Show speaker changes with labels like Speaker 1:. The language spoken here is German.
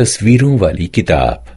Speaker 1: तस्वीरों वाली किताब